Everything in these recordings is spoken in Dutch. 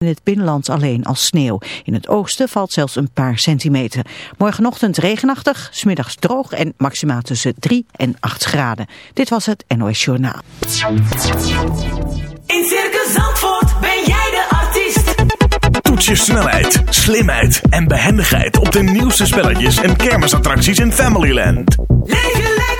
In het binnenland alleen als sneeuw. In het oosten valt zelfs een paar centimeter. Morgenochtend regenachtig, smiddags droog en maximaal tussen 3 en 8 graden. Dit was het NOS Journaal. In Circus Zandvoort ben jij de artiest. Toets je snelheid, slimheid en behendigheid op de nieuwste spelletjes en kermisattracties in Familyland. Leef je lekker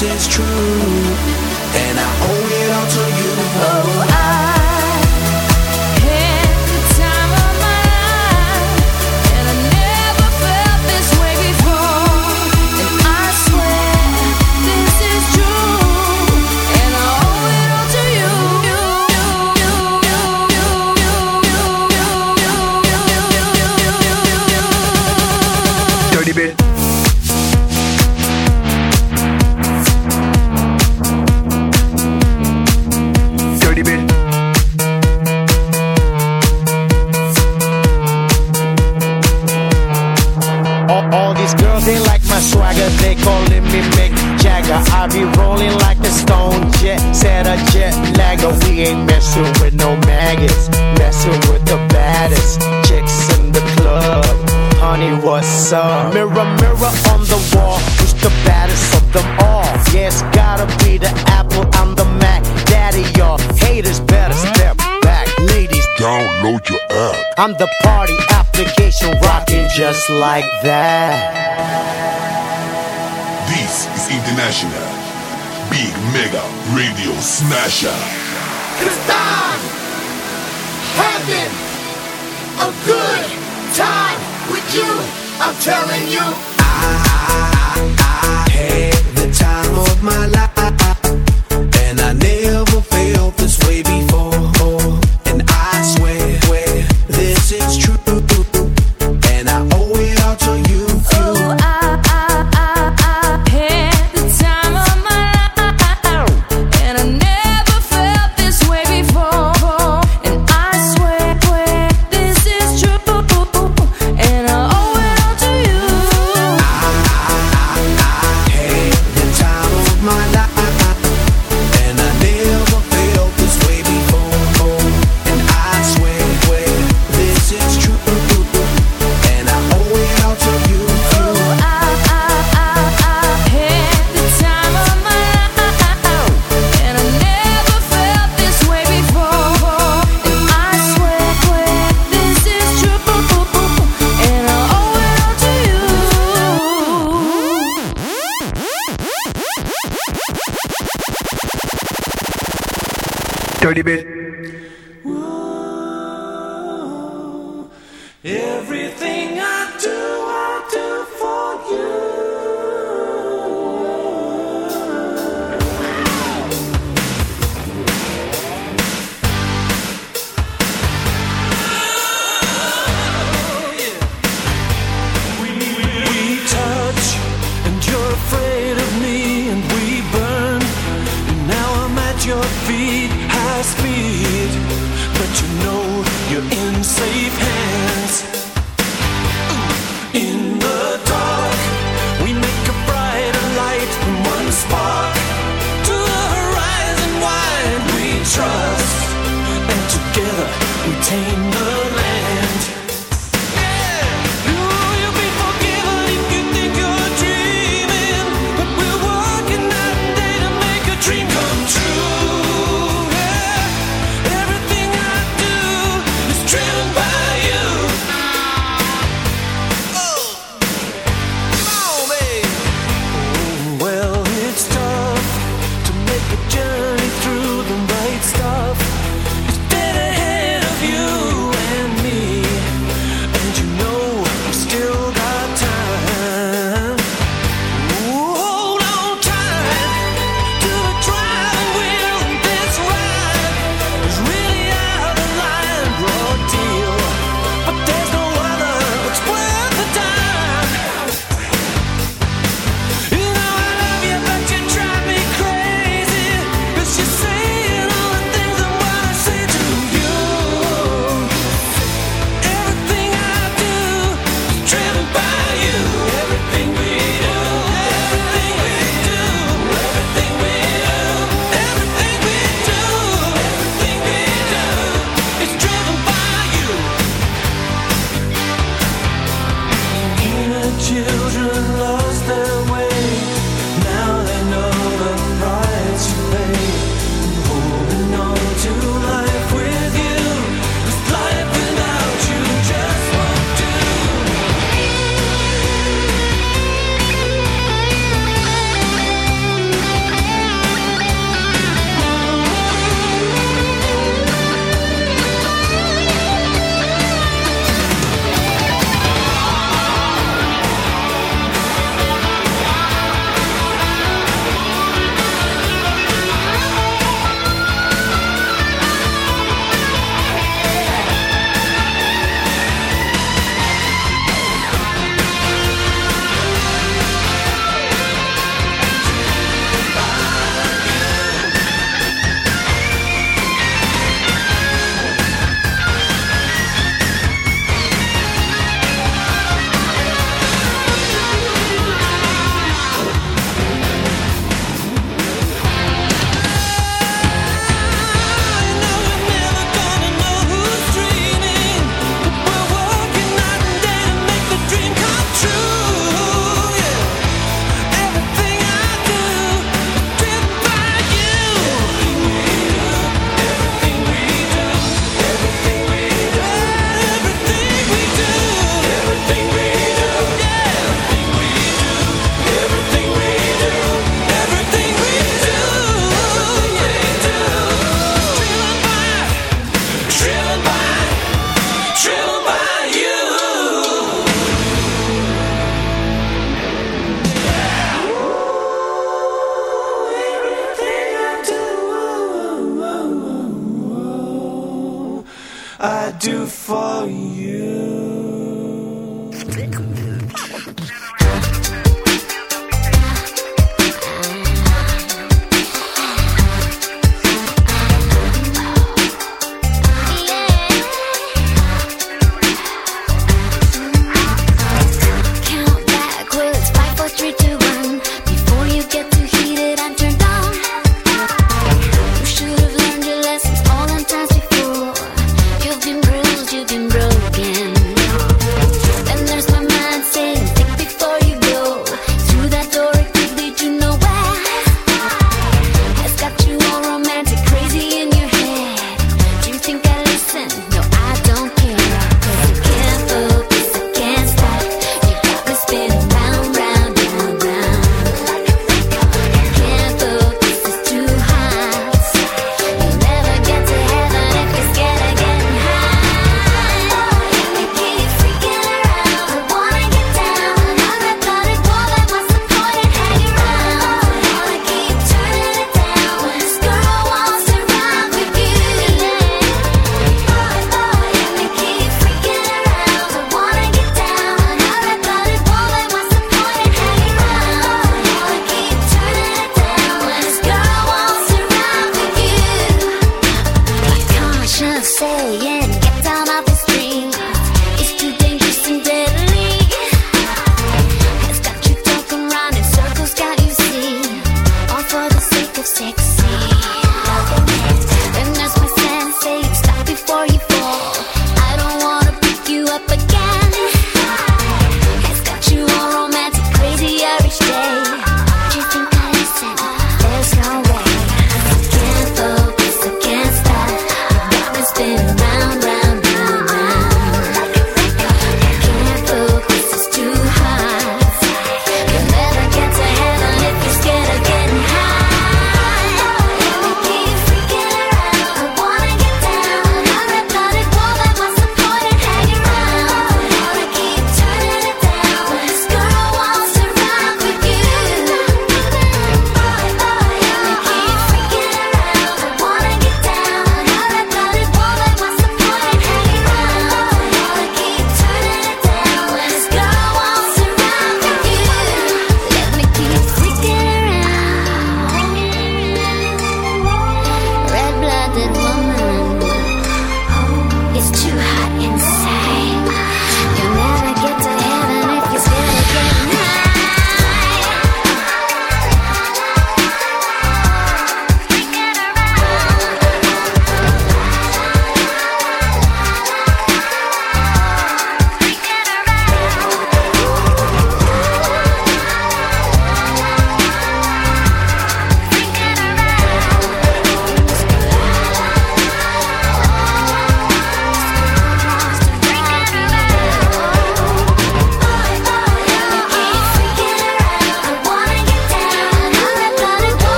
this is true. I'm the party application rocking just like that. This is International Big Mega Radio Smasher. Cause I'm having a good time with you. I'm telling you. I, I, I, We tame the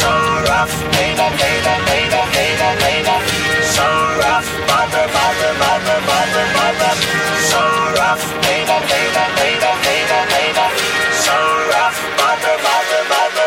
so rough, baby, baby, baby, baby, baby. So rough, mother, mother, mother, mother, mother. So rough, baby, baby, baby, baby, baby. So rough, mother, mother, mother,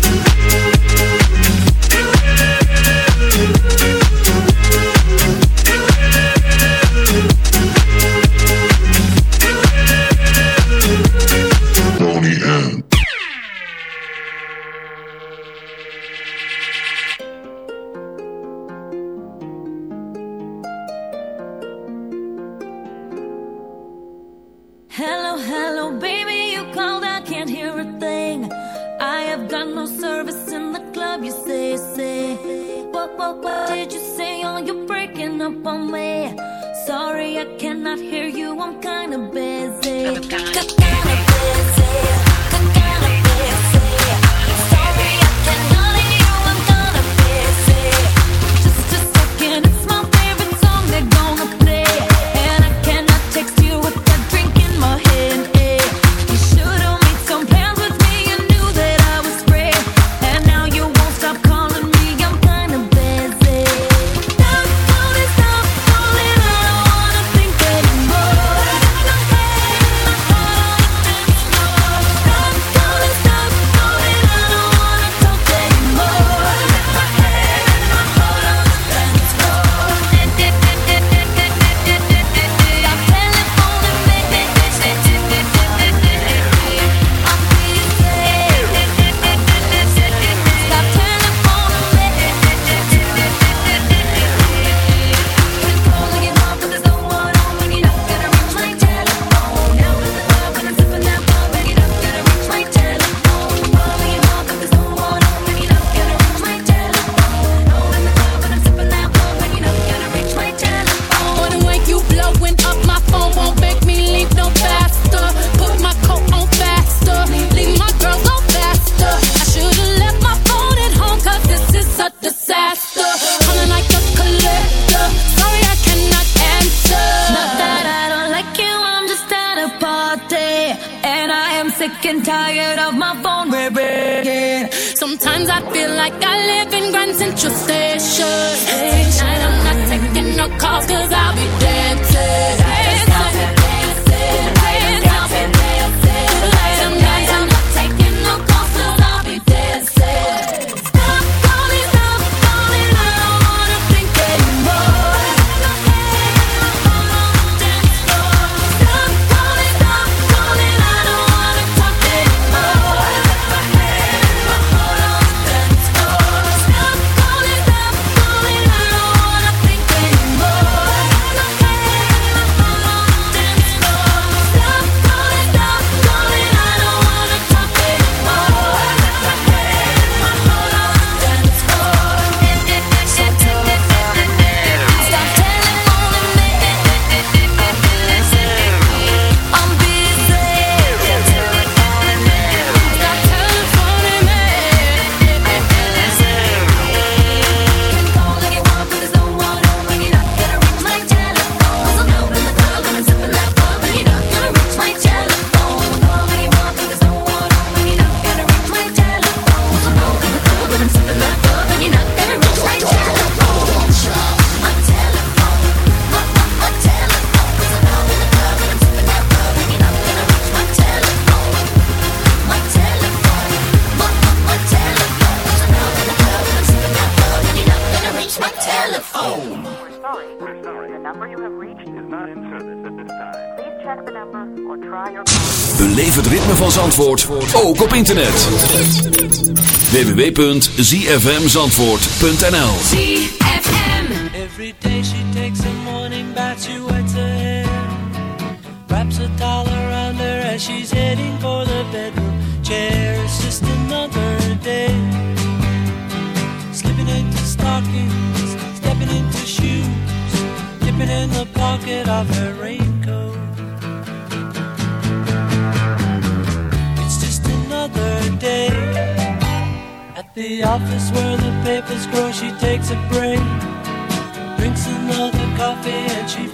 internet. www.zfmzandvoort.nl Every day she takes a morning bath, she wets her hair. Wraps a towel around her as she's heading for the bedroom chair. It's just another day. Slipping into stockings, stepping into shoes. Dipping in the pocket of her rain the office where the papers grow, she takes a break. Drinks another coffee and she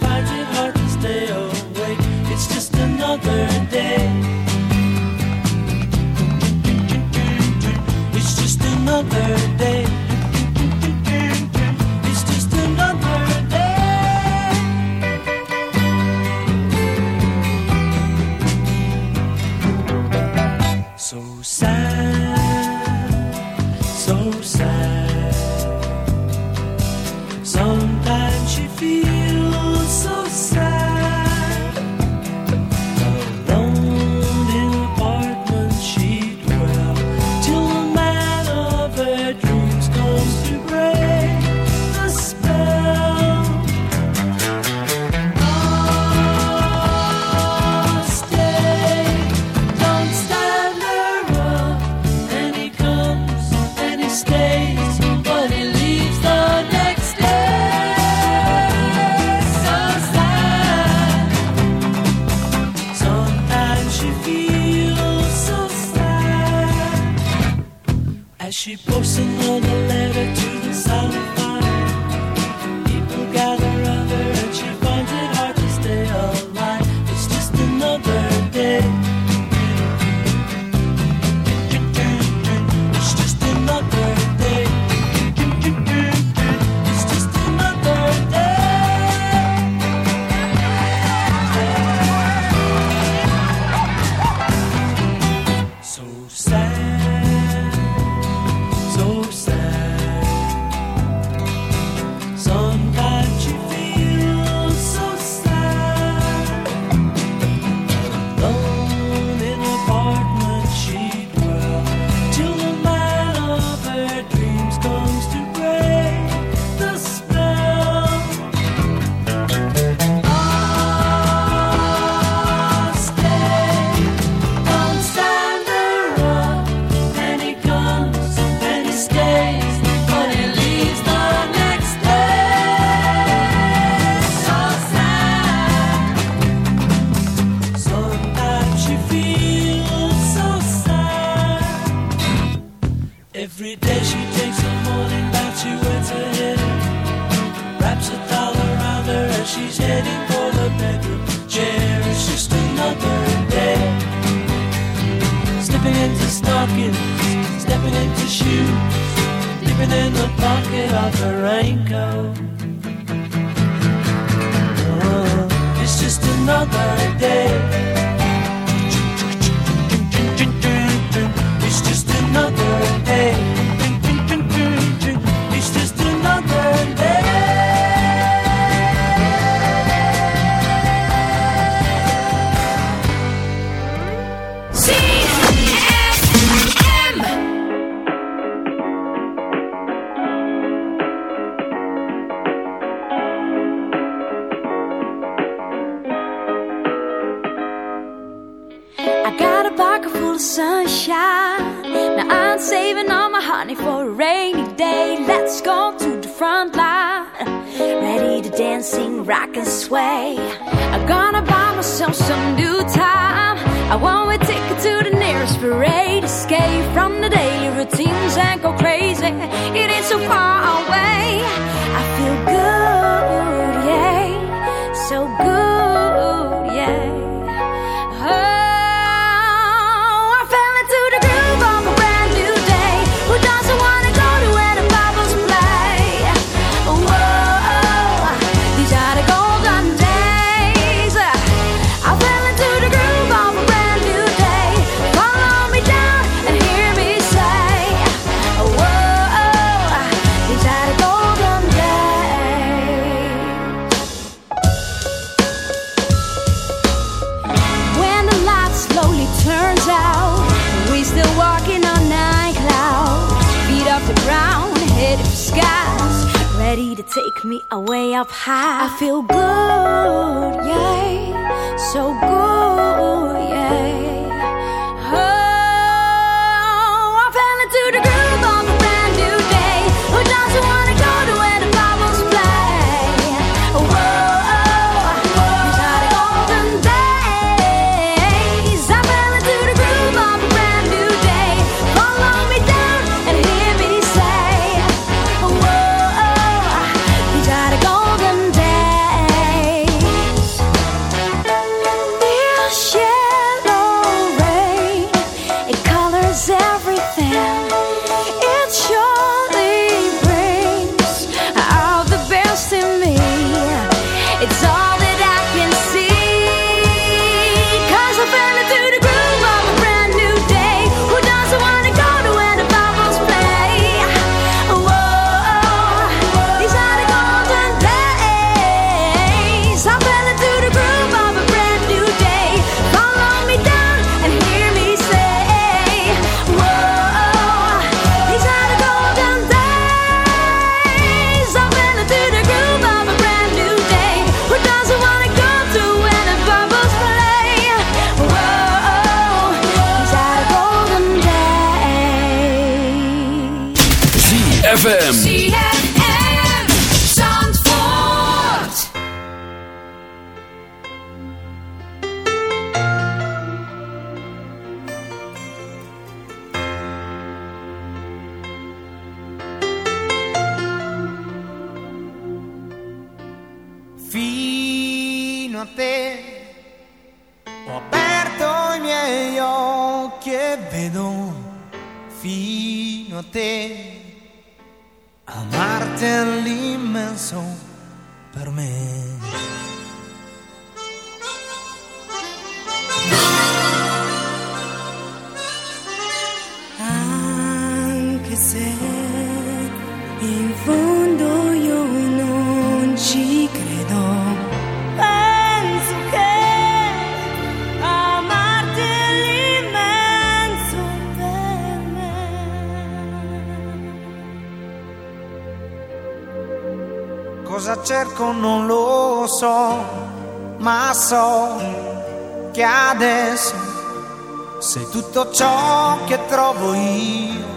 ZFM. penso, sei tutto ciò che trovo io.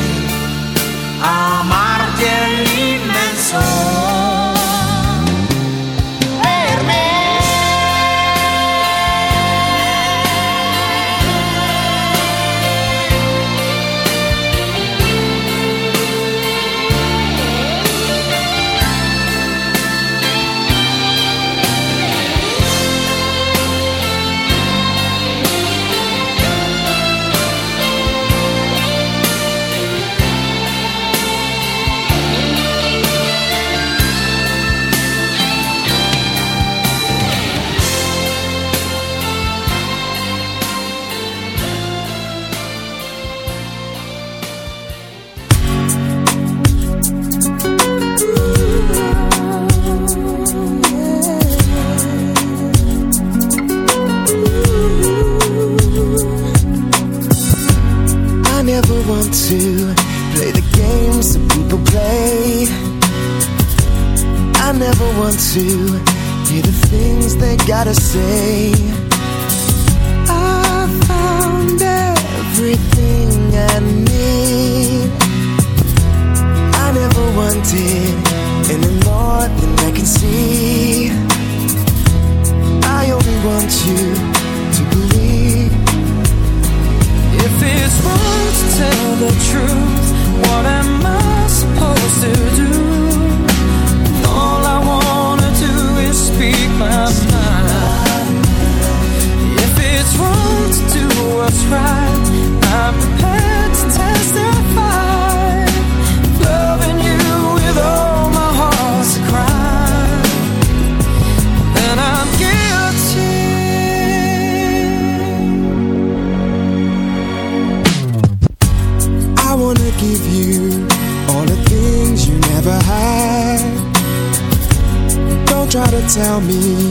tell me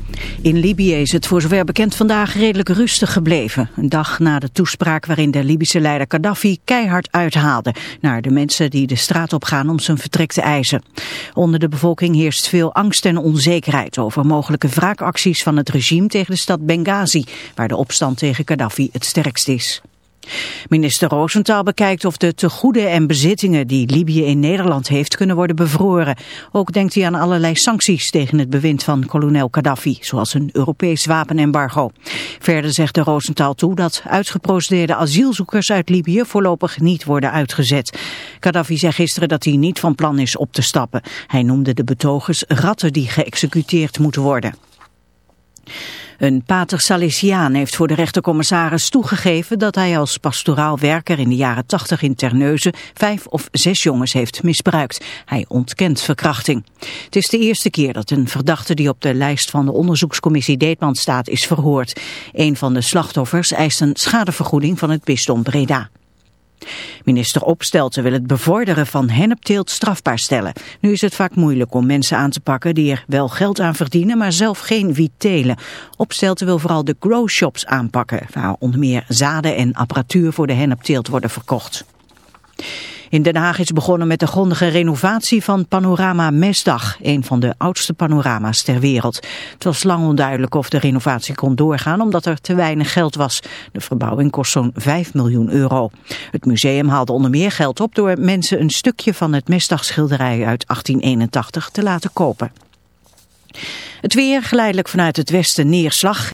In Libië is het voor zover bekend vandaag redelijk rustig gebleven. Een dag na de toespraak waarin de Libische leider Gaddafi keihard uithaalde... naar de mensen die de straat op gaan om zijn vertrek te eisen. Onder de bevolking heerst veel angst en onzekerheid... over mogelijke wraakacties van het regime tegen de stad Benghazi... waar de opstand tegen Gaddafi het sterkst is. Minister Rosenthal bekijkt of de tegoeden en bezittingen die Libië in Nederland heeft kunnen worden bevroren. Ook denkt hij aan allerlei sancties tegen het bewind van kolonel Gaddafi, zoals een Europees wapenembargo. Verder zegt de Rosenthal toe dat uitgeprocedeerde asielzoekers uit Libië voorlopig niet worden uitgezet. Gaddafi zei gisteren dat hij niet van plan is op te stappen. Hij noemde de betogers ratten die geëxecuteerd moeten worden. Een pater Salesiaan heeft voor de rechtercommissaris toegegeven dat hij als pastoraal werker in de jaren 80 in Terneuzen vijf of zes jongens heeft misbruikt. Hij ontkent verkrachting. Het is de eerste keer dat een verdachte die op de lijst van de onderzoekscommissie Deetman staat is verhoord. Een van de slachtoffers eist een schadevergoeding van het bisdom Breda. Minister Opstelten wil het bevorderen van hennepteelt strafbaar stellen. Nu is het vaak moeilijk om mensen aan te pakken die er wel geld aan verdienen, maar zelf geen wiet telen. Opstelten wil vooral de grow shops aanpakken, waar onder meer zaden en apparatuur voor de hennepteelt worden verkocht. In Den Haag is begonnen met de grondige renovatie van Panorama Mesdag, een van de oudste panorama's ter wereld. Het was lang onduidelijk of de renovatie kon doorgaan omdat er te weinig geld was. De verbouwing kost zo'n 5 miljoen euro. Het museum haalde onder meer geld op door mensen een stukje van het Mesdagschilderij uit 1881 te laten kopen. Het weer geleidelijk vanuit het westen neerslag.